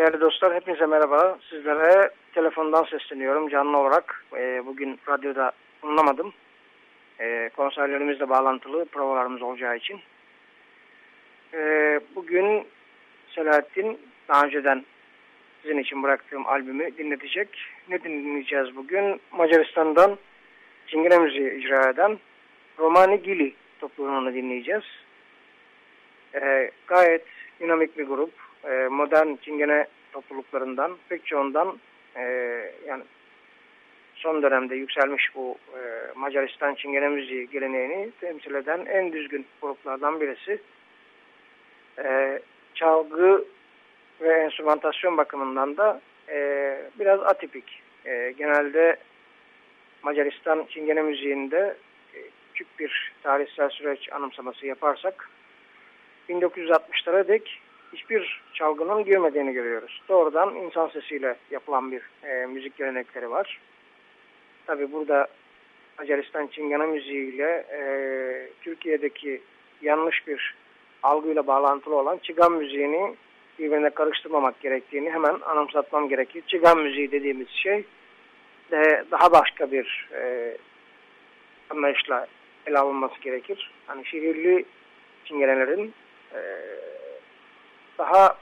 pillé, dostlar hepinize merhaba. Sizlere telefondan sesleniyorum canlı olarak. E, bugün radyoda bulunamadım. E, konserlerimizle bağlantılı provalarımız olacağı için. E, bugün Selahattin daha önceden sizin için bıraktığım albümü dinletecek. Ne dinleyeceğiz bugün? Macaristan'dan Çingene müziği icra eden Romani Gili topluluğunu dinleyeceğiz. E, gayet dinamik bir grup. E, modern Çingene topluluklarından pek çoğundan e, yani son dönemde yükselmiş bu e, Macaristan Çingene müziği geleneğini temsil eden en düzgün gruplardan birisi. E, çalgı ve enstrümantasyon bakımından da e, biraz atipik. E, genelde Macaristan Çingene müziğinde e, küçük bir tarihsel süreç anımsaması yaparsak 1960'lara dek hiçbir çalgının girmediğini görüyoruz. Doğrudan insan sesiyle yapılan bir e, müzik gelenekleri var. Tabi burada Macaristan Çingana müziğiyle e, Türkiye'deki yanlış bir algıyla bağlantılı olan Çigan müziğini birbirine karıştırmamak gerektiğini hemen anımsatmam gerekir. Çigan müziği dediğimiz şey de daha başka bir e, anlayışla ele alınması gerekir. Hani şehirli çingenelerin e, daha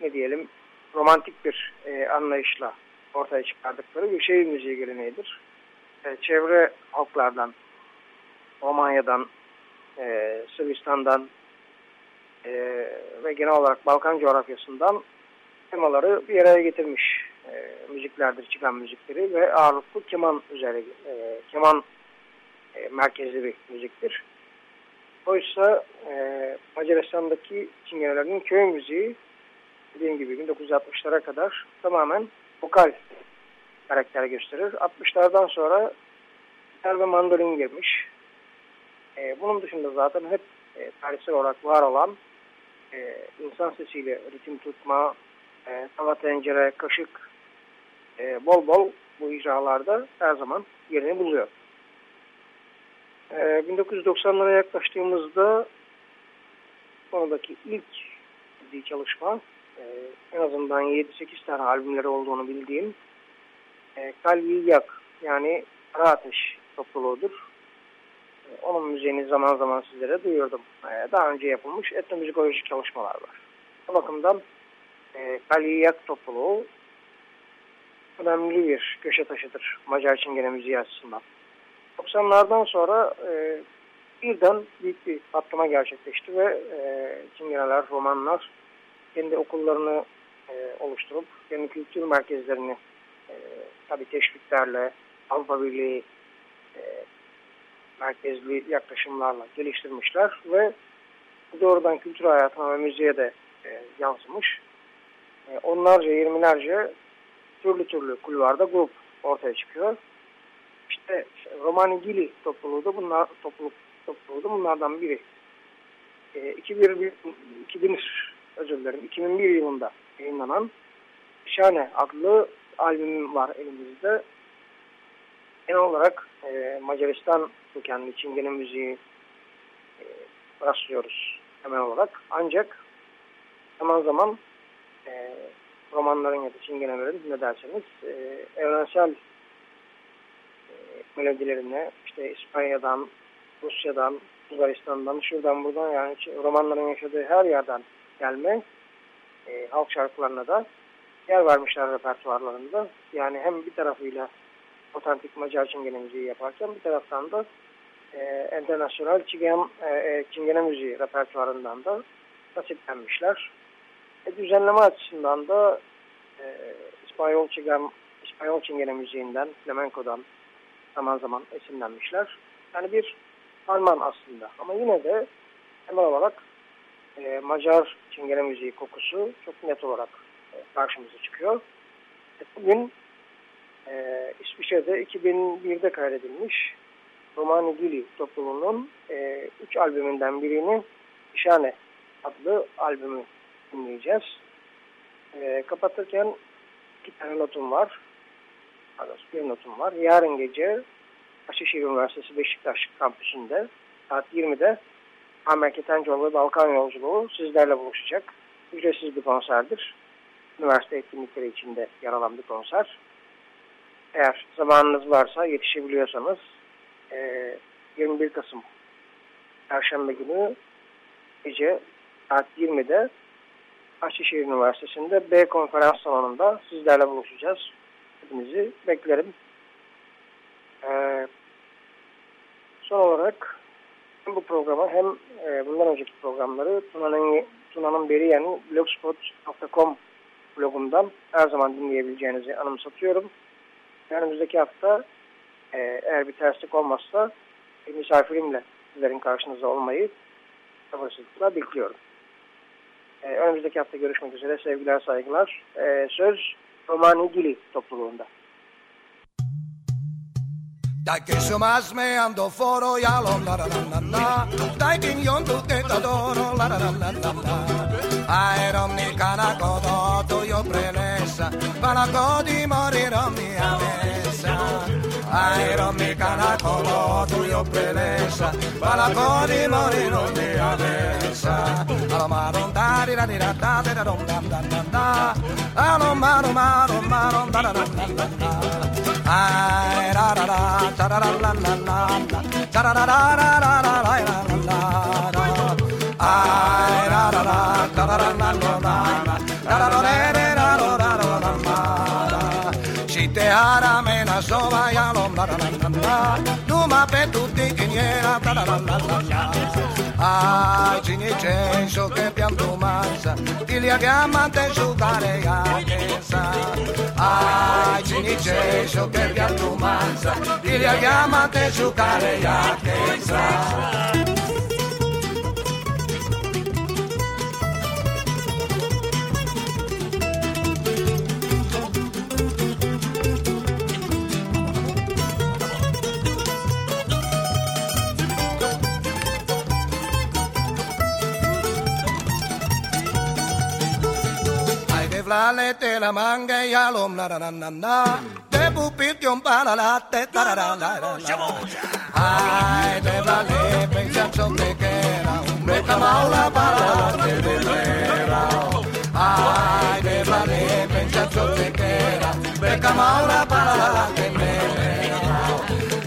ne diyelim romantik bir e, anlayışla ortaya çıkardıkları bir şehir müziği geleneğidir. E, çevre halklardan, Romanya'dan, e, Sırbistan'dan e, ve genel olarak Balkan coğrafyasından temaları bir araya getirmiş e, müziklerdir, çıkan müzikleri ve ağırlıklı keman üzeri, e, keman e, merkezli bir müziktir. Oysa e, Macaristan'daki Çingenelerinin köy müziği dediğim gibi 1960'lara kadar tamamen vokal karakter gösterir. 60'lardan sonra gitar ve mandolin girmiş. E, bunun dışında zaten hep e, tarihsel olarak var olan e, insan sesiyle ritim tutma, e, tava tencere, kaşık e, bol bol bu icralarda her zaman yerini buluyor. 1990'lara ee, yaklaştığımızda konudaki ilk ciddi çalışma e, en azından 7-8 tane albümleri olduğunu bildiğim e, Kalbi Yak yani Ara Ateş topluluğudur. E, onun müziğini zaman zaman sizlere duyurdum. daha önce yapılmış etnomüzikolojik çalışmalar var. Bu bakımdan e, Kalbi Yak topluluğu önemli bir köşe taşıdır Macar Çingene müziği açısından. 90'lardan sonra e, birden büyük bir patlama gerçekleşti ve e, Çingeneler, Romanlar kendi okullarını e, oluşturup kendi kültür merkezlerini e, tabi teşviklerle Avrupa Birliği e, merkezli yaklaşımlarla geliştirmişler ve doğrudan kültür hayatına ve müziğe de e, yansımış. E, onlarca, yirmilerce türlü türlü kulvarda grup ortaya çıkıyor. İşte Romani Gili topluluğu da bunlar topluluk topluluğu da bunlardan biri. E, 2001, 2000 özür dilerim 2001 yılında yayınlanan Şane adlı albümüm var elimizde. Genel olarak e, Macaristan kökenli Çingene müziği e, rastlıyoruz temel olarak. Ancak zaman zaman e, romanların ya da çingenelerin ne derseniz e, evrensel melodilerine işte İspanya'dan, Rusya'dan, Bulgaristan'dan, şuradan buradan yani romanların yaşadığı her yerden gelme e, halk şarkılarına da yer vermişler repertuarlarında. Yani hem bir tarafıyla otantik Macar çingene müziği yaparken bir taraftan da e, internasyonel çingen, e, e, çingene müziği repertuarından da nasiplenmişler. E, düzenleme açısından da e, İspanyol, çingen, İspanyol çingene müziğinden, flamenkodan zaman zaman esinlenmişler. Yani bir Alman aslında ama yine de temel olarak e, Macar çingene müziği kokusu çok net olarak e, karşımıza çıkıyor. E, bugün e, İsviçre'de 2001'de kaydedilmiş Romani Gili topluluğunun e, üç albümünden birini İşane adlı albümü dinleyeceğiz. E, kapatırken iki tane notum var. Pardon, bir notum var. Yarın gece Aşişehir Üniversitesi Beşiktaş kampüsünde saat 20'de Ahmet Ketencoğlu ve Balkan Yolculuğu sizlerle buluşacak. Ücretsiz bir konserdir. Üniversite etkinlikleri içinde yer alan bir konser. Eğer zamanınız varsa yetişebiliyorsanız 21 Kasım Perşembe günü gece saat 20'de Bahçeşehir Üniversitesi'nde B konferans salonunda sizlerle buluşacağız. Hepinizi beklerim. Ee, son olarak hem bu programı hem e, bundan önceki programları Tuna'nın Tuna'nın beri yani blogspot.com blogumdan her zaman dinleyebileceğinizi anımsatıyorum. Önümüzdeki hafta e, eğer bir terslik olmazsa bir misafirimle sizlerin karşınızda olmayı sabırsızlıkla bekliyorum. E, önümüzdeki hafta görüşmek üzere sevgiler saygılar. E, söz Romani το topluluğunda. Τα κρίσομας με αντοφόρο για Τα επινιόν του τετατόρο λαραλαλαλα Αερόμ νι κανακοδό του μωρή αμέσα aeromikan kolo tuyo peleissä. Vala koni moni nuntia veessä. Alomaron taari da da da da da dom dam dam dam da. Alomaron maron maron da da dam dam dam da. Ai ra ra ra ta ra ra la la la la. Ta ra ra ra ra ra ra ra ra la la la. Ai ra ra ra ta ra ra la la la la. ra, ra ra ra, ra, ra ra ra ra ra. la. Si te hará menas, no vaya lo la, ma per tutti che ta la la la la la. Ai cinicenso che pianto mansa, ti li abbiamo te giudare a casa Ai cinicenso che pianto mansa, ti li abbiamo te giudare a casa flale te la manga y alom la la la la te pupitio para la te la la la. Ay te vale pensa ciò che era un beta maula para la te de vera ay te vale pensa ciò che era beta maula para la te de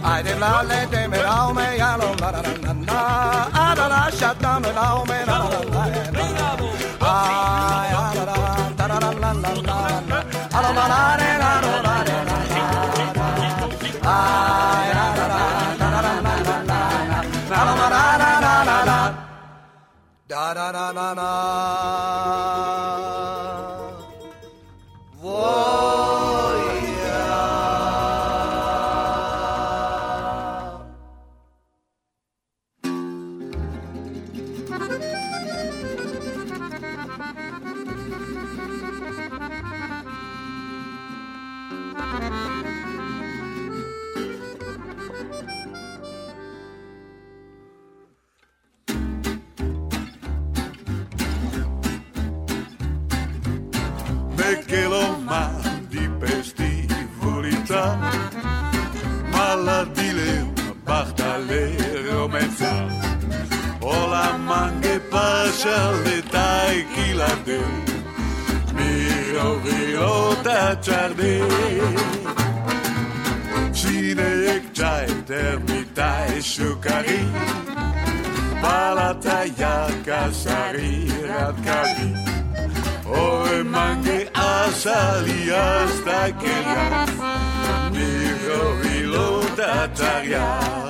ay te vale te me la me y alom la la la la ala la shata me la me la la la ay da da da da da Voy me secrétariat.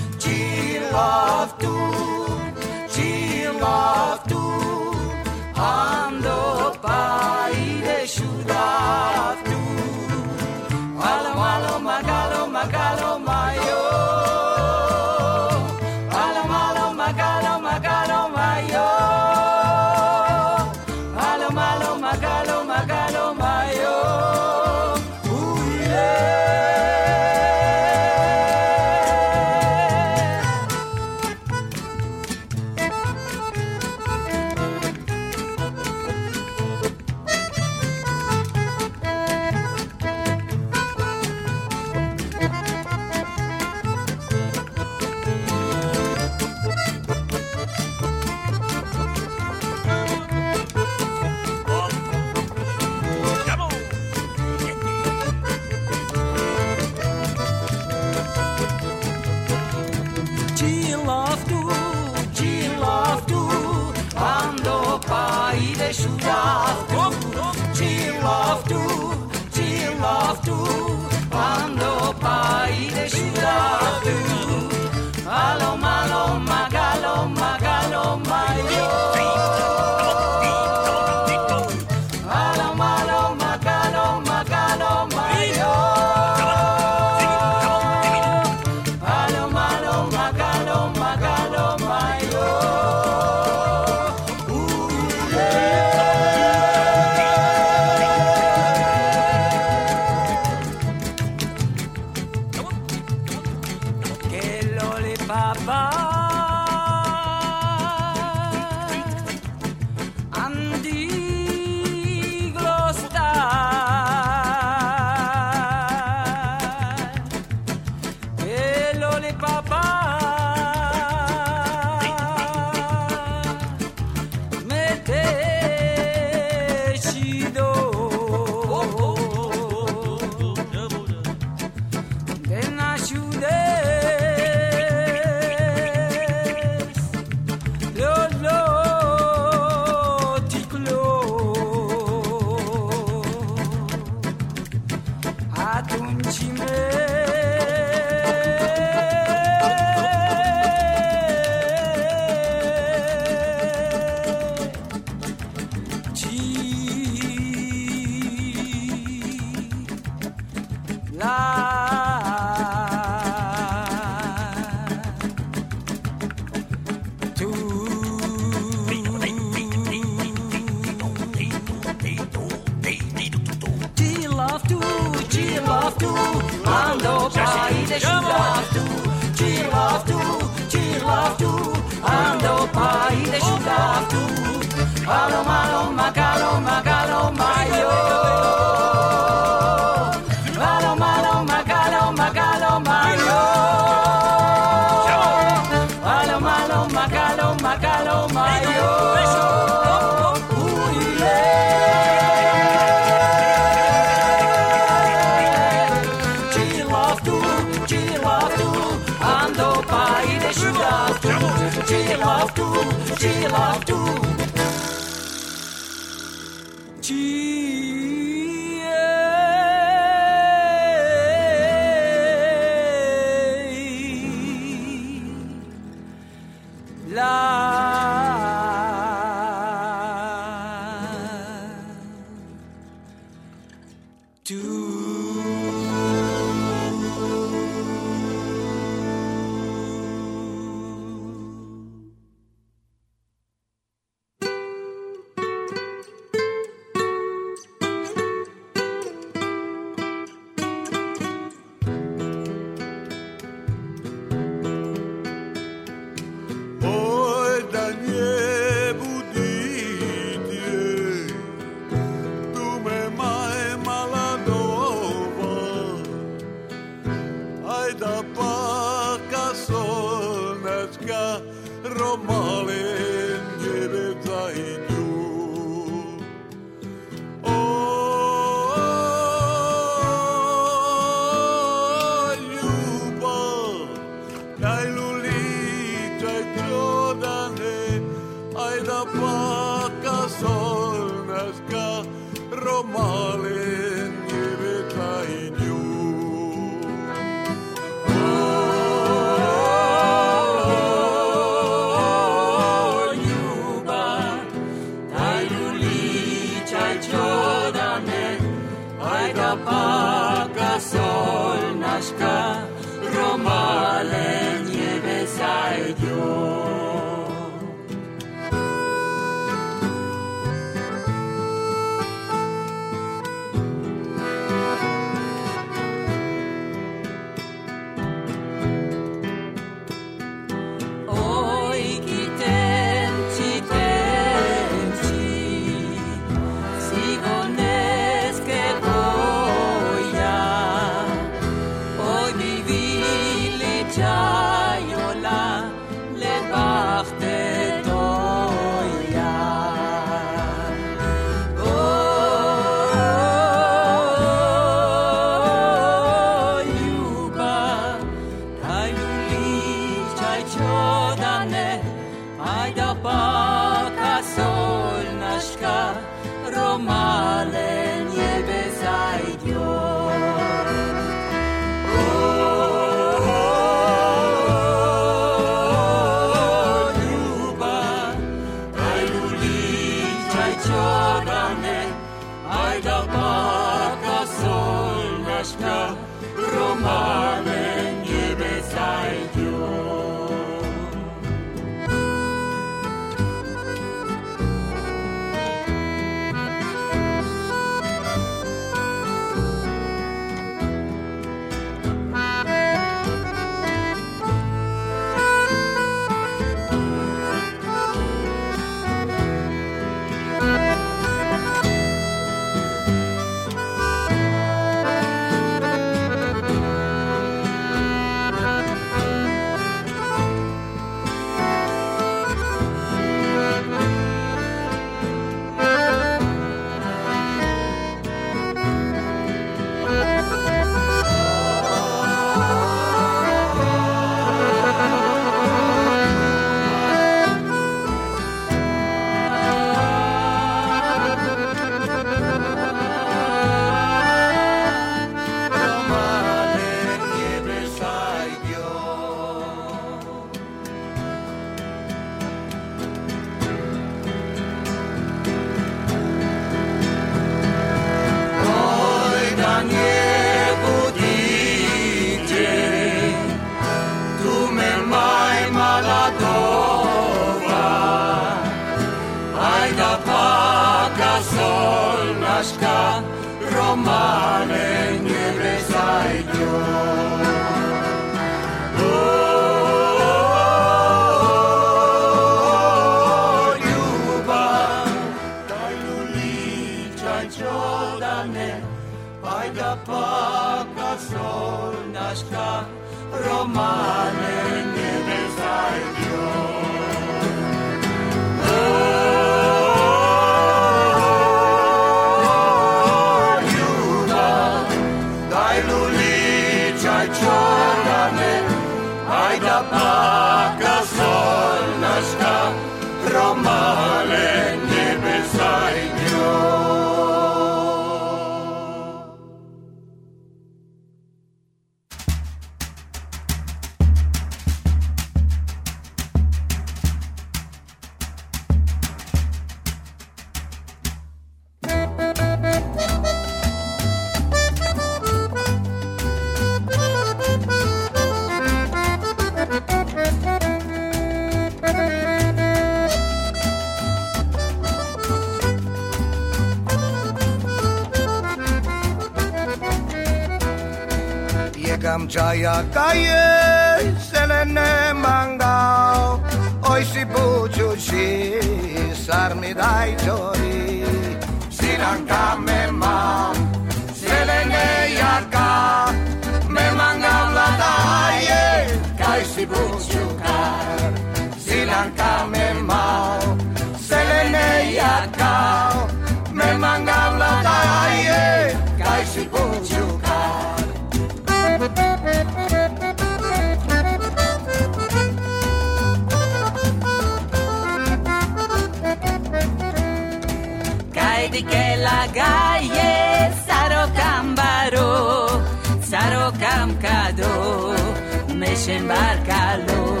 desembarcalo,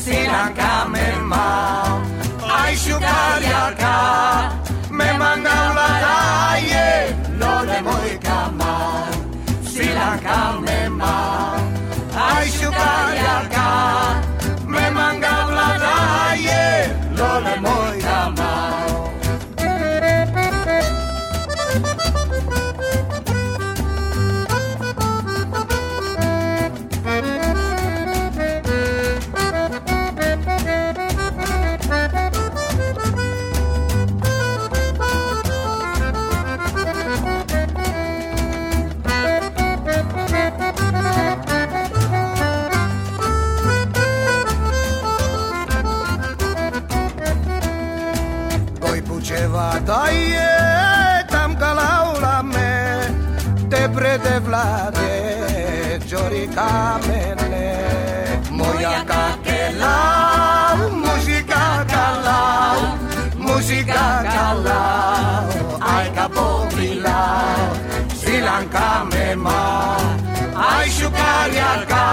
Sri Lanka memang, ai syukariaka, memang daulah lo lole moi kamang, Sri Lanka memang, ai syukariaka, memang daulah lo lole moi kamang. Taie tam kalaula me Te prede vlade Giorica mele Moia ka Muzika kalau Muzika kalau Aika popilau Silanka mema Ai shukaria ka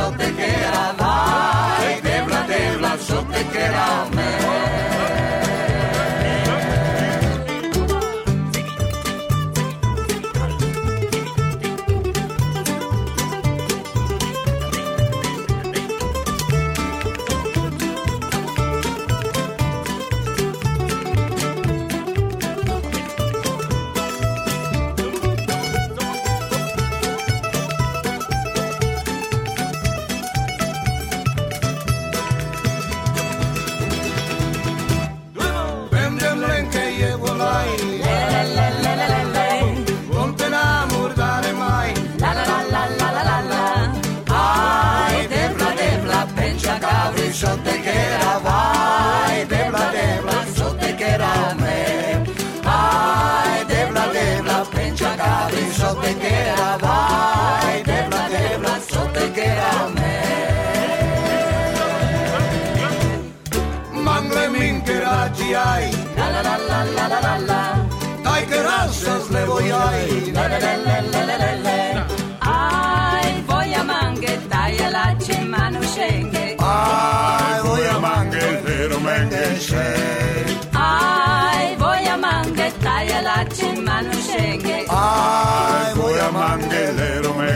só te quer amar. Quem tembla, tembla, te quer. Ai, la la la la la la la la. Dajke razza le levoj aj, la la la la la la la la. Aj, voja mange, daje lače manušenke. Aj, vero menge še. Aj, voja mange, daje lače Ai Aj, voja vero menge.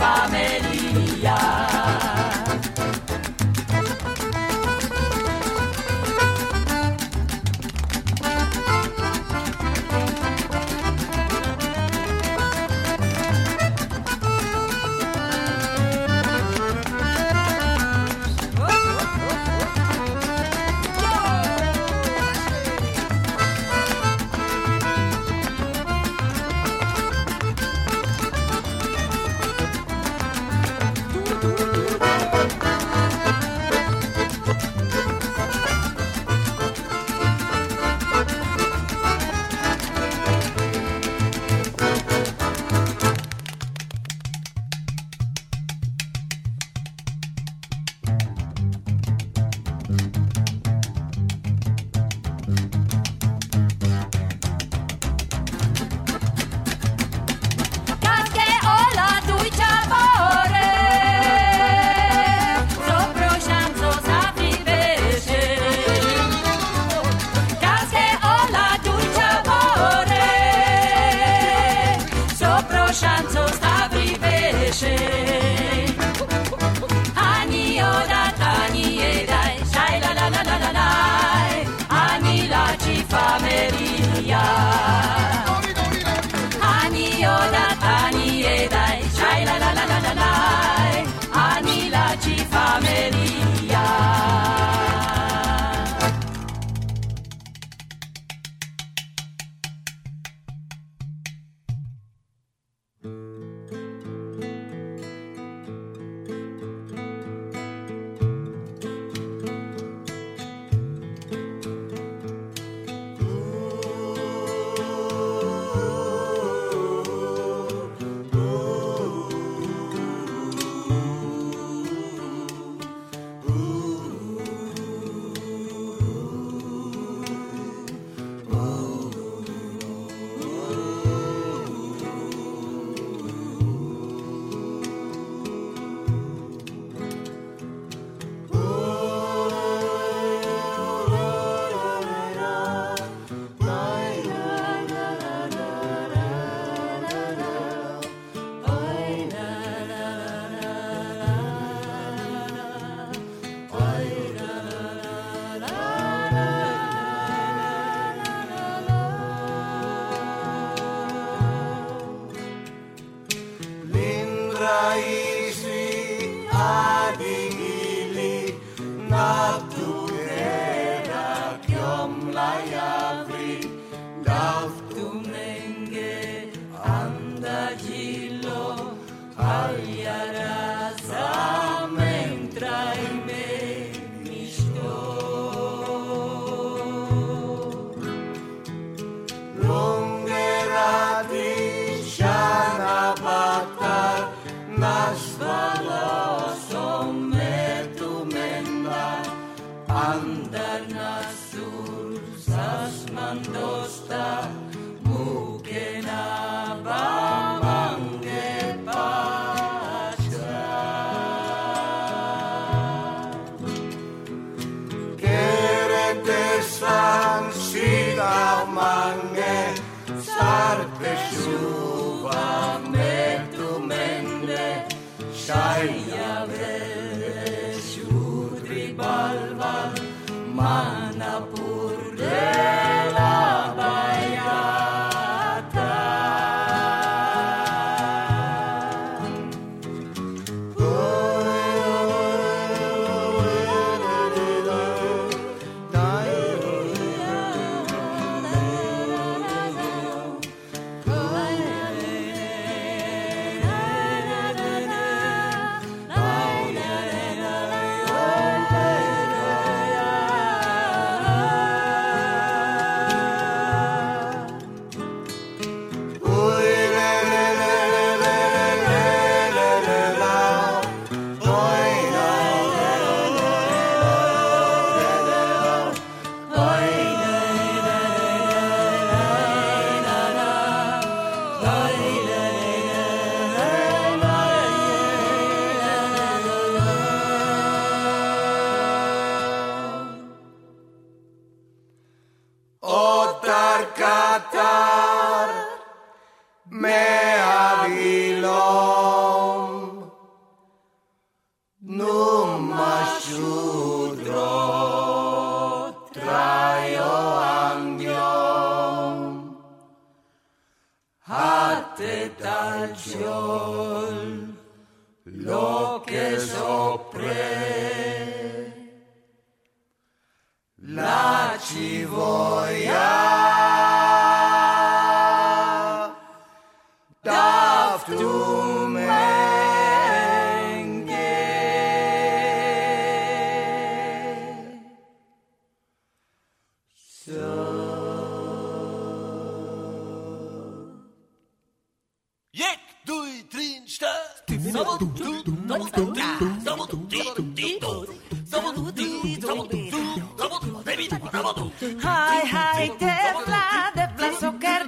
Discúlpame.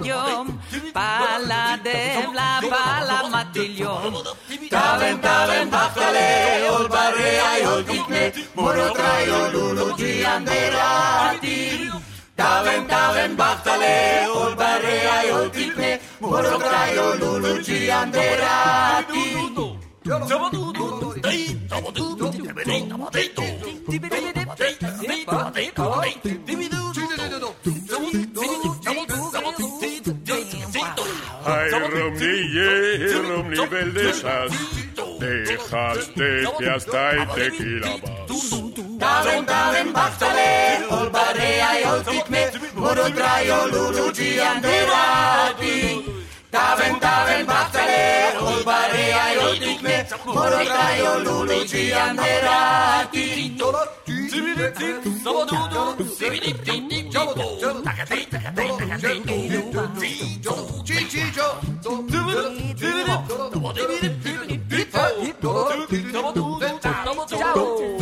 matillon, pala de bla, pala matillon. Taven, taven, bafale, moro trai, ol ulu, di andera, atil. Taven, taven, moro trai, ol ulu, Ay, Romnille, Romnille Valdesas, Texas, Tequias, Tai, Tequila Dalen, dalen, bachtale, hol barea, hol tikme, moro draio, lulu, gianderati. Távem, távem, bátele, olbare, ajotikne, morotajo, luluci, anderati. Ciao.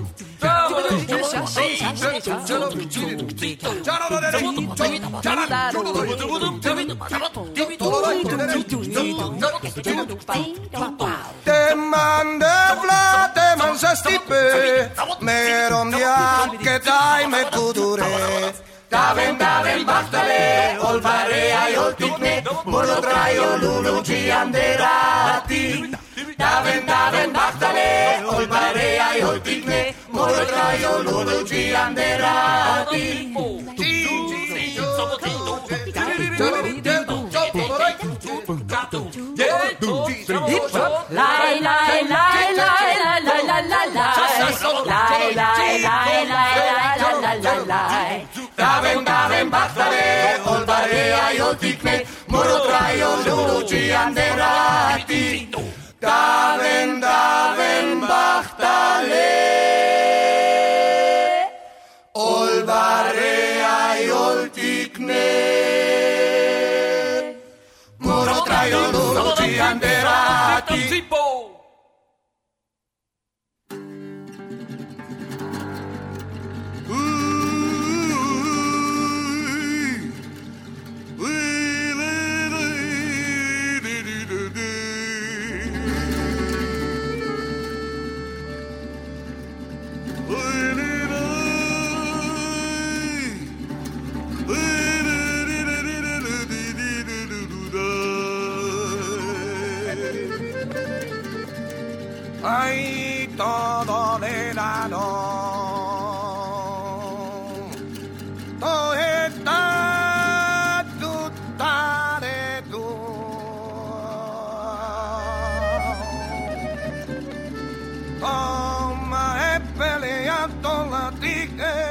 Te mande vla, te manje stipe Meron diakke taime kudure Taven, taven, bahtale, olvarea joltikne Morotraio luluci anderati Daven, daven, bahtale, hoi barea, hoi tikne, moro traio, lolo ci anderà a ti. Lai, lai, lai, lai, lai, lai, lai, lai, lai, lai, lai, lai, lai, lai, lai, Daven, daven, bahtale, hoi barea, hoi tikne, moro traio, lolo ci anderà a ti. Daven, Daven, Bachtale, Olvarea y Oltikne, Muro traio, todo le Toma e peleando la tigre.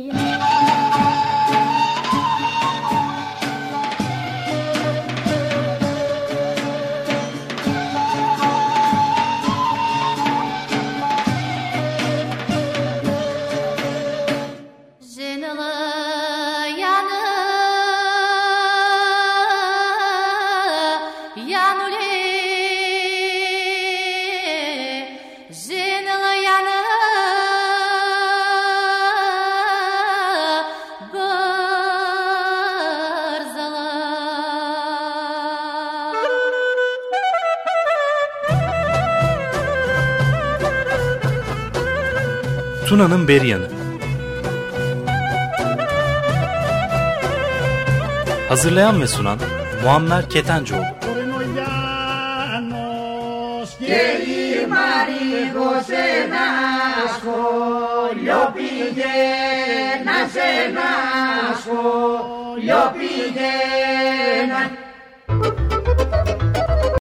Tuna'nın Beryanı Hazırlayan ve sunan Muammer Ketencoğlu